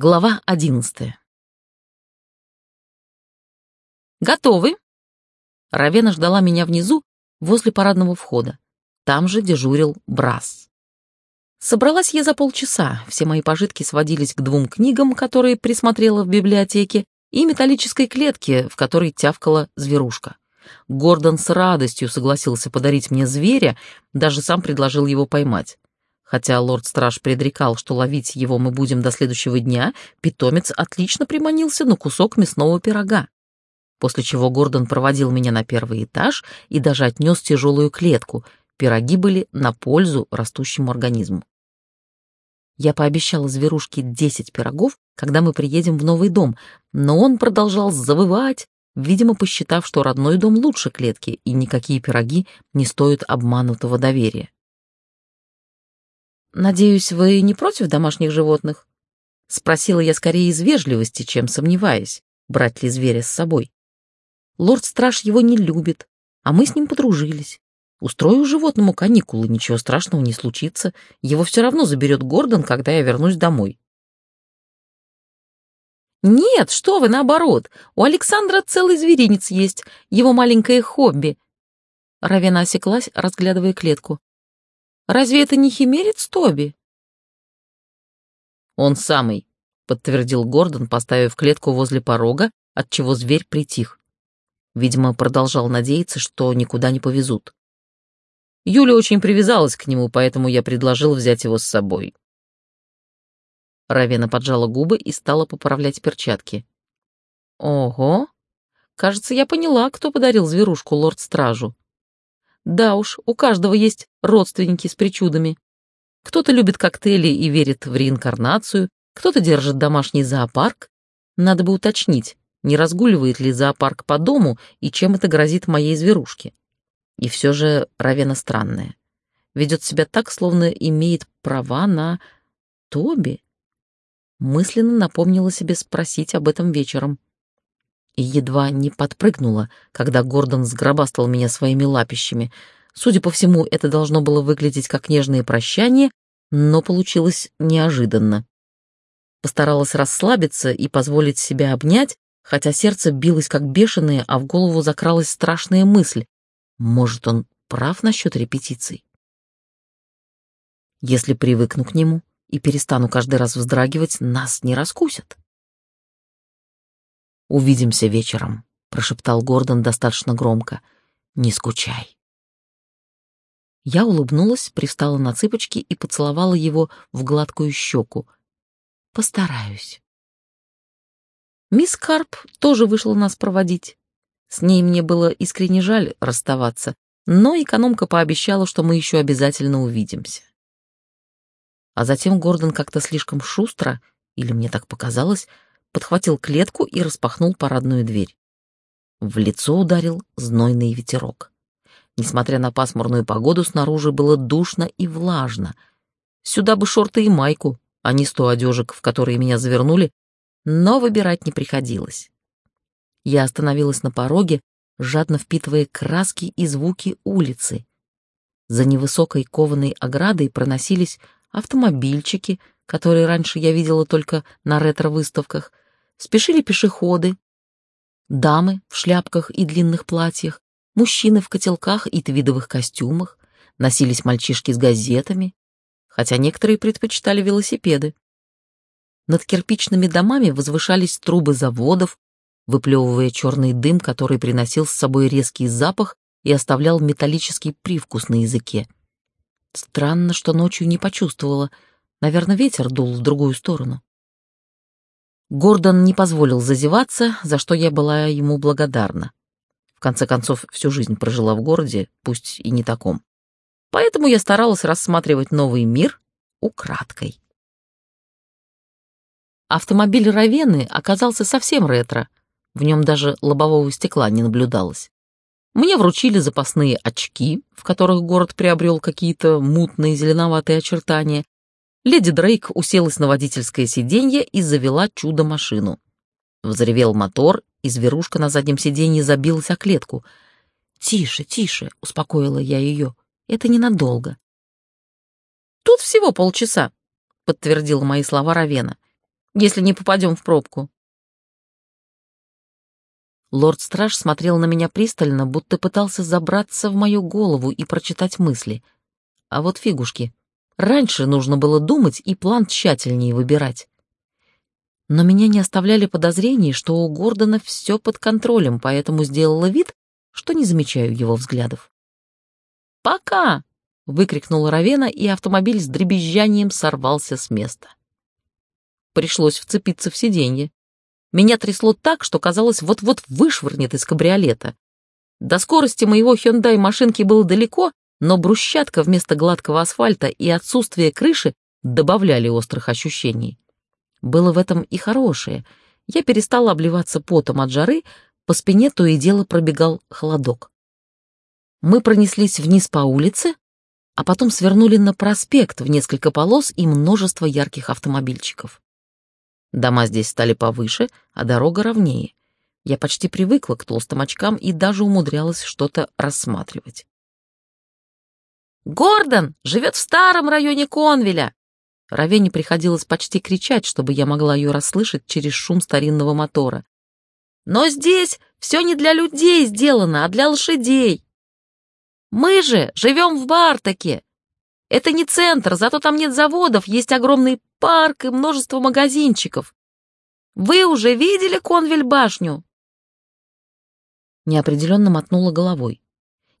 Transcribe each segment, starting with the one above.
Глава одиннадцатая. «Готовы?» Равена ждала меня внизу, возле парадного входа. Там же дежурил Брас. Собралась я за полчаса, все мои пожитки сводились к двум книгам, которые присмотрела в библиотеке, и металлической клетке, в которой тявкала зверушка. Гордон с радостью согласился подарить мне зверя, даже сам предложил его поймать. Хотя лорд-страж предрекал, что ловить его мы будем до следующего дня, питомец отлично приманился на кусок мясного пирога. После чего Гордон проводил меня на первый этаж и даже отнес тяжелую клетку. Пироги были на пользу растущему организму. Я пообещала зверушке десять пирогов, когда мы приедем в новый дом, но он продолжал завывать, видимо, посчитав, что родной дом лучше клетки, и никакие пироги не стоят обманутого доверия. «Надеюсь, вы не против домашних животных?» Спросила я скорее из вежливости, чем сомневаясь, брать ли зверя с собой. Лорд-страж его не любит, а мы с ним подружились. Устрою животному каникулы, ничего страшного не случится. Его все равно заберет Гордон, когда я вернусь домой. «Нет, что вы, наоборот. У Александра целый зверинец есть, его маленькое хобби». Равена осеклась, разглядывая клетку. Разве это не химерец Тоби?» «Он самый», — подтвердил Гордон, поставив клетку возле порога, отчего зверь притих. Видимо, продолжал надеяться, что никуда не повезут. Юля очень привязалась к нему, поэтому я предложил взять его с собой. Равена поджала губы и стала поправлять перчатки. «Ого! Кажется, я поняла, кто подарил зверушку лорд-стражу. Да уж, у каждого есть родственники с причудами. Кто-то любит коктейли и верит в реинкарнацию, кто-то держит домашний зоопарк. Надо бы уточнить, не разгуливает ли зоопарк по дому и чем это грозит моей зверушке. И все же Равена странная. Ведет себя так, словно имеет права на Тоби. Мысленно напомнила себе спросить об этом вечером и едва не подпрыгнула, когда Гордон сгробастал меня своими лапищами. Судя по всему, это должно было выглядеть как нежное прощание, но получилось неожиданно. Постаралась расслабиться и позволить себя обнять, хотя сердце билось как бешеное, а в голову закралась страшная мысль. Может, он прав насчет репетиций? Если привыкну к нему и перестану каждый раз вздрагивать, нас не раскусят. «Увидимся вечером», — прошептал Гордон достаточно громко. «Не скучай». Я улыбнулась, пристала на цыпочки и поцеловала его в гладкую щеку. «Постараюсь». Мисс Карп тоже вышла нас проводить. С ней мне было искренне жаль расставаться, но экономка пообещала, что мы еще обязательно увидимся. А затем Гордон как-то слишком шустро, или мне так показалось, подхватил клетку и распахнул парадную дверь. В лицо ударил знойный ветерок. Несмотря на пасмурную погоду, снаружи было душно и влажно. Сюда бы шорты и майку, а не сто одежек, в которые меня завернули, но выбирать не приходилось. Я остановилась на пороге, жадно впитывая краски и звуки улицы. За невысокой кованой оградой проносились автомобильчики, которые раньше я видела только на ретро-выставках, спешили пешеходы, дамы в шляпках и длинных платьях, мужчины в котелках и твидовых костюмах, носились мальчишки с газетами, хотя некоторые предпочитали велосипеды. Над кирпичными домами возвышались трубы заводов, выплевывая черный дым, который приносил с собой резкий запах и оставлял металлический привкус на языке. Странно, что ночью не почувствовала — Наверное, ветер дул в другую сторону. Гордон не позволил зазеваться, за что я была ему благодарна. В конце концов, всю жизнь прожила в городе, пусть и не таком. Поэтому я старалась рассматривать новый мир украдкой. Автомобиль Равены оказался совсем ретро, в нем даже лобового стекла не наблюдалось. Мне вручили запасные очки, в которых город приобрел какие-то мутные зеленоватые очертания, Леди Дрейк уселась на водительское сиденье и завела чудо-машину. Взревел мотор, и зверушка на заднем сиденье забилась о клетку. «Тише, тише», — успокоила я ее, — «это ненадолго». «Тут всего полчаса», — подтвердила мои слова Равена. если не попадем в пробку. Лорд-страж смотрел на меня пристально, будто пытался забраться в мою голову и прочитать мысли. А вот фигушки. Раньше нужно было думать и план тщательнее выбирать. Но меня не оставляли подозрений, что у Гордона все под контролем, поэтому сделала вид, что не замечаю его взглядов. «Пока!» — выкрикнула Равена, и автомобиль с дребезжанием сорвался с места. Пришлось вцепиться в сиденье. Меня трясло так, что казалось, вот-вот вышвырнет из кабриолета. До скорости моего Hyundai машинки было далеко, но брусчатка вместо гладкого асфальта и отсутствие крыши добавляли острых ощущений. Было в этом и хорошее. Я перестала обливаться потом от жары, по спине то и дело пробегал холодок. Мы пронеслись вниз по улице, а потом свернули на проспект в несколько полос и множество ярких автомобильчиков. Дома здесь стали повыше, а дорога ровнее. Я почти привыкла к толстым очкам и даже умудрялась что-то рассматривать. «Гордон живет в старом районе Конвеля!» Равене приходилось почти кричать, чтобы я могла ее расслышать через шум старинного мотора. «Но здесь все не для людей сделано, а для лошадей. Мы же живем в Бартаке. Это не центр, зато там нет заводов, есть огромный парк и множество магазинчиков. Вы уже видели Конвель-башню?» Неопределенно мотнула головой.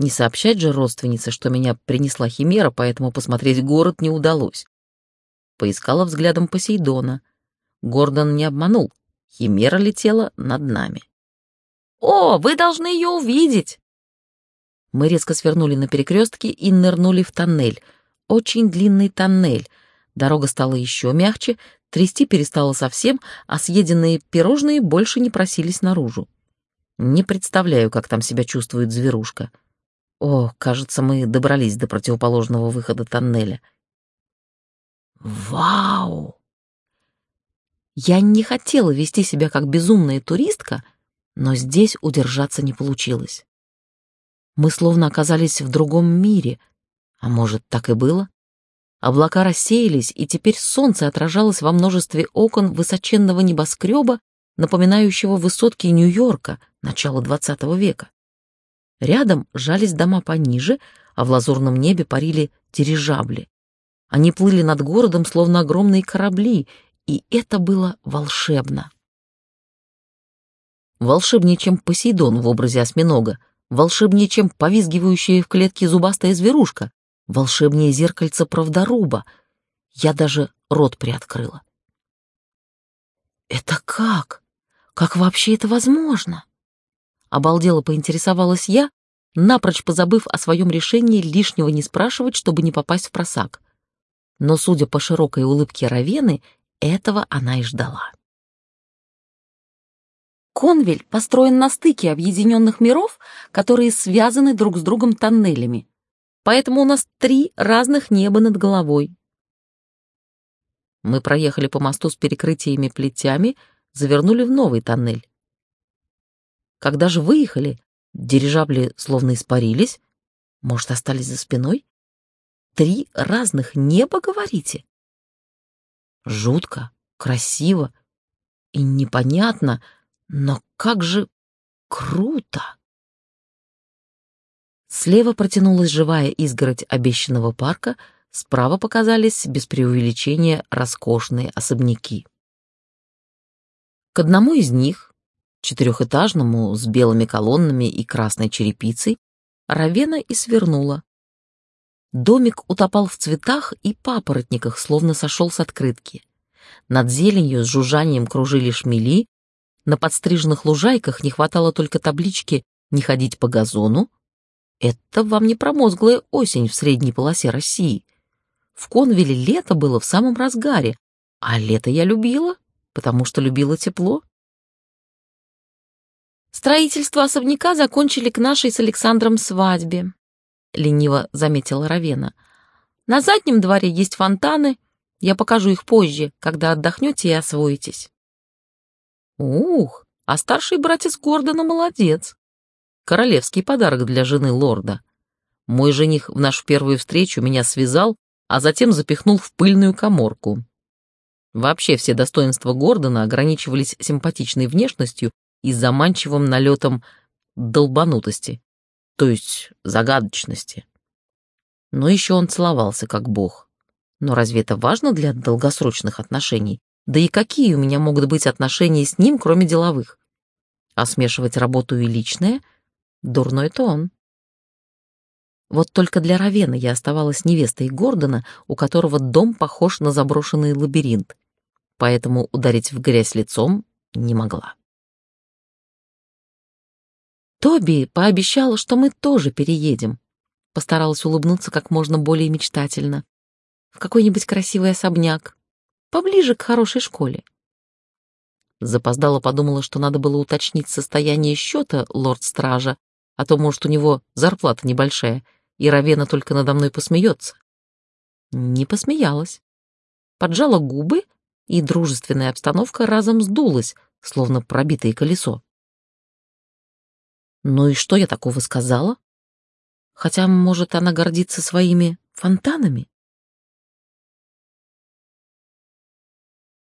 Не сообщать же родственнице, что меня принесла Химера, поэтому посмотреть город не удалось. Поискала взглядом Посейдона. Гордон не обманул. Химера летела над нами. «О, вы должны ее увидеть!» Мы резко свернули на перекрестке и нырнули в тоннель. Очень длинный тоннель, Дорога стала еще мягче, трясти перестала совсем, а съеденные пирожные больше не просились наружу. Не представляю, как там себя чувствует зверушка. О, кажется, мы добрались до противоположного выхода тоннеля. Вау! Я не хотела вести себя как безумная туристка, но здесь удержаться не получилось. Мы словно оказались в другом мире, а может, так и было? Облака рассеялись, и теперь солнце отражалось во множестве окон высоченного небоскреба, напоминающего высотки Нью-Йорка начала XX века. Рядом жались дома пониже, а в лазурном небе парили дирижабли. Они плыли над городом, словно огромные корабли, и это было волшебно. Волшебнее, чем Посейдон в образе осьминога, волшебнее, чем повизгивающая в клетке зубастая зверушка, волшебнее зеркальца правдоруба. Я даже рот приоткрыла. «Это как? Как вообще это возможно?» Обалдело поинтересовалась я, напрочь позабыв о своем решении лишнего не спрашивать, чтобы не попасть в просак. Но, судя по широкой улыбке Равены, этого она и ждала. Конвель построен на стыке объединенных миров, которые связаны друг с другом тоннелями поэтому у нас три разных неба над головой. Мы проехали по мосту с перекрытиями плетями, завернули в новый тоннель. Когда же выехали, дирижабли словно испарились, может, остались за спиной? Три разных неба, говорите? Жутко, красиво и непонятно, но как же круто! Слева протянулась живая изгородь обещанного парка, справа показались, без преувеличения, роскошные особняки. К одному из них, четырехэтажному, с белыми колоннами и красной черепицей, Равена и свернула. Домик утопал в цветах и папоротниках, словно сошел с открытки. Над зеленью с жужжанием кружили шмели, на подстриженных лужайках не хватало только таблички «Не ходить по газону», это вам не промозглая осень в средней полосе России. В Конвиле лето было в самом разгаре, а лето я любила, потому что любила тепло. Строительство особняка закончили к нашей с Александром свадьбе, лениво заметила Равена. На заднем дворе есть фонтаны, я покажу их позже, когда отдохнете и освоитесь. Ух, а старший братец Гордона молодец. Королевский подарок для жены лорда. Мой жених в нашу первую встречу меня связал, а затем запихнул в пыльную коморку. Вообще все достоинства Гордона ограничивались симпатичной внешностью и заманчивым налетом долбанутости, то есть загадочности. Но еще он целовался как бог. Но разве это важно для долгосрочных отношений? Да и какие у меня могут быть отношения с ним, кроме деловых? А смешивать работу и личное — дурной тон. Вот только для Равена я оставалась невестой Гордона, у которого дом похож на заброшенный лабиринт, поэтому ударить в грязь лицом не могла. Тоби пообещала, что мы тоже переедем. Постаралась улыбнуться как можно более мечтательно. В какой-нибудь красивый особняк, поближе к хорошей школе. Запоздала подумала, что надо было уточнить состояние счета лорд-стража, а то, может, у него зарплата небольшая, и Равена только надо мной посмеется. Не посмеялась. Поджала губы, и дружественная обстановка разом сдулась, словно пробитое колесо. Ну и что я такого сказала? Хотя, может, она гордится своими фонтанами?